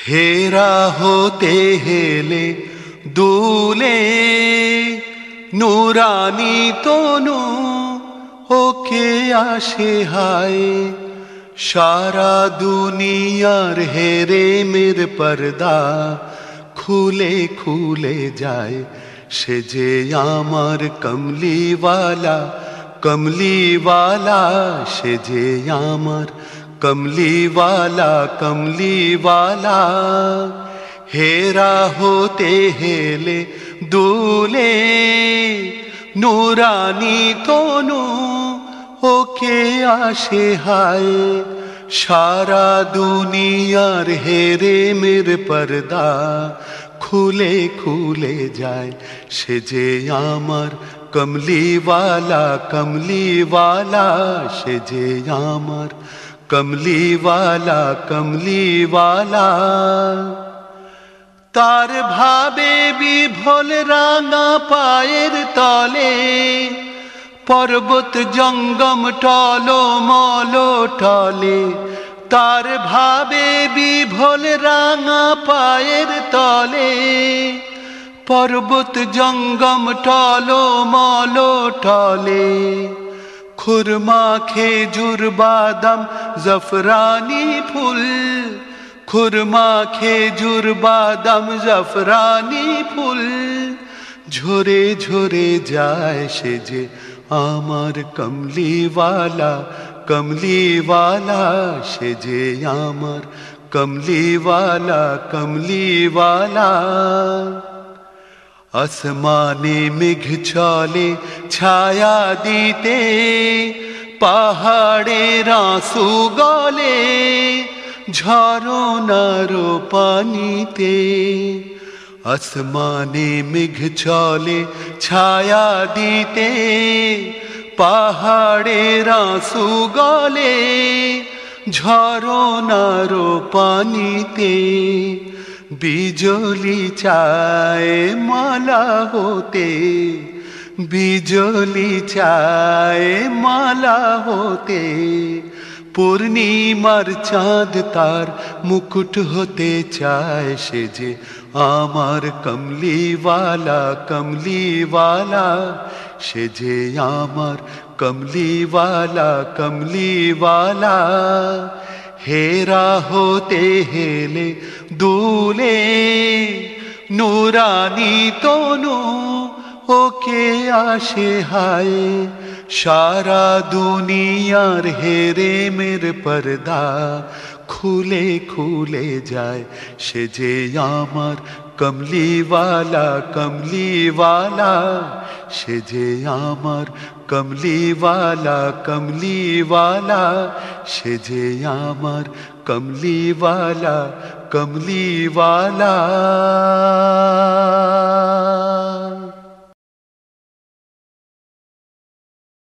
হেরা হতে হেলে দুলে নুরানি তনু ওকে আসে হায় সারা দুনিয়ার হেরে মের পর্দা খুলে খুলে যায় সে যে আমার কমলিওয়ালা কমলিওয়ালা সে যে আমার কমলিওয়ালা কমলিওয়ালা হেরা হতে হেলে দুলে নুরানি তনু ওকে আসে হায় সারা দুনিয়ার হেরে মের পর্দা খুলে খুলে যায় সে যে আমার কমলিওয়ালা কমলিওয়ালা সে যে আমার কমলিওয়ালা কমলিওয়ালা তার ভাবে বিভোল রাঙা পায়ের তলে পর্বত জঙ্গম টলো মলো টলে তার ভাবে বিভোল রাঙা পায়ের তলে পর্বত জঙ্গম টলো মলো টলে খুরমা খেজুর বাদাম জফরানি ফুল খুরমা খেজুর বাদাম জফরানি ফুল ঝরে ঝরে যায় সে যে আমার কমলিওয়ালা কমলিওয়ালা সে যে আমার কমলিওয়ালা কমলিওয়ালা आसमाने मेघ छाले छाया दीते, पहाड़े रासू गले, झारो नारो पानी ते। आसमाने मेघ छाले छाया दीते, पहाड़े रासू गले, झारो नारो पानी ते। বিজলি চায় মালা হতে বিজলি চায় মালা হতে পূর্ণিমার চাঁদ তার মুকুট হতে চায় সে যে আমার কমলিওয়ালা কমলিওয়ালা সে যে আমার কমলিওয়ালা কমলিওয়ালা হেরা হতে হেলে দুলে নুরানি তনু ওকে আসে হায় সারা দুনিয়ার হেরে মের পর্দা খুলে খুলে যায় সে যে আমার কমলিওয়ালা কমলিওয়ালা সে যে আমার কমলিওয়ালা কমলিওয়ালা সে যে আমার কমলিওয়ালা কমলিওয়ালা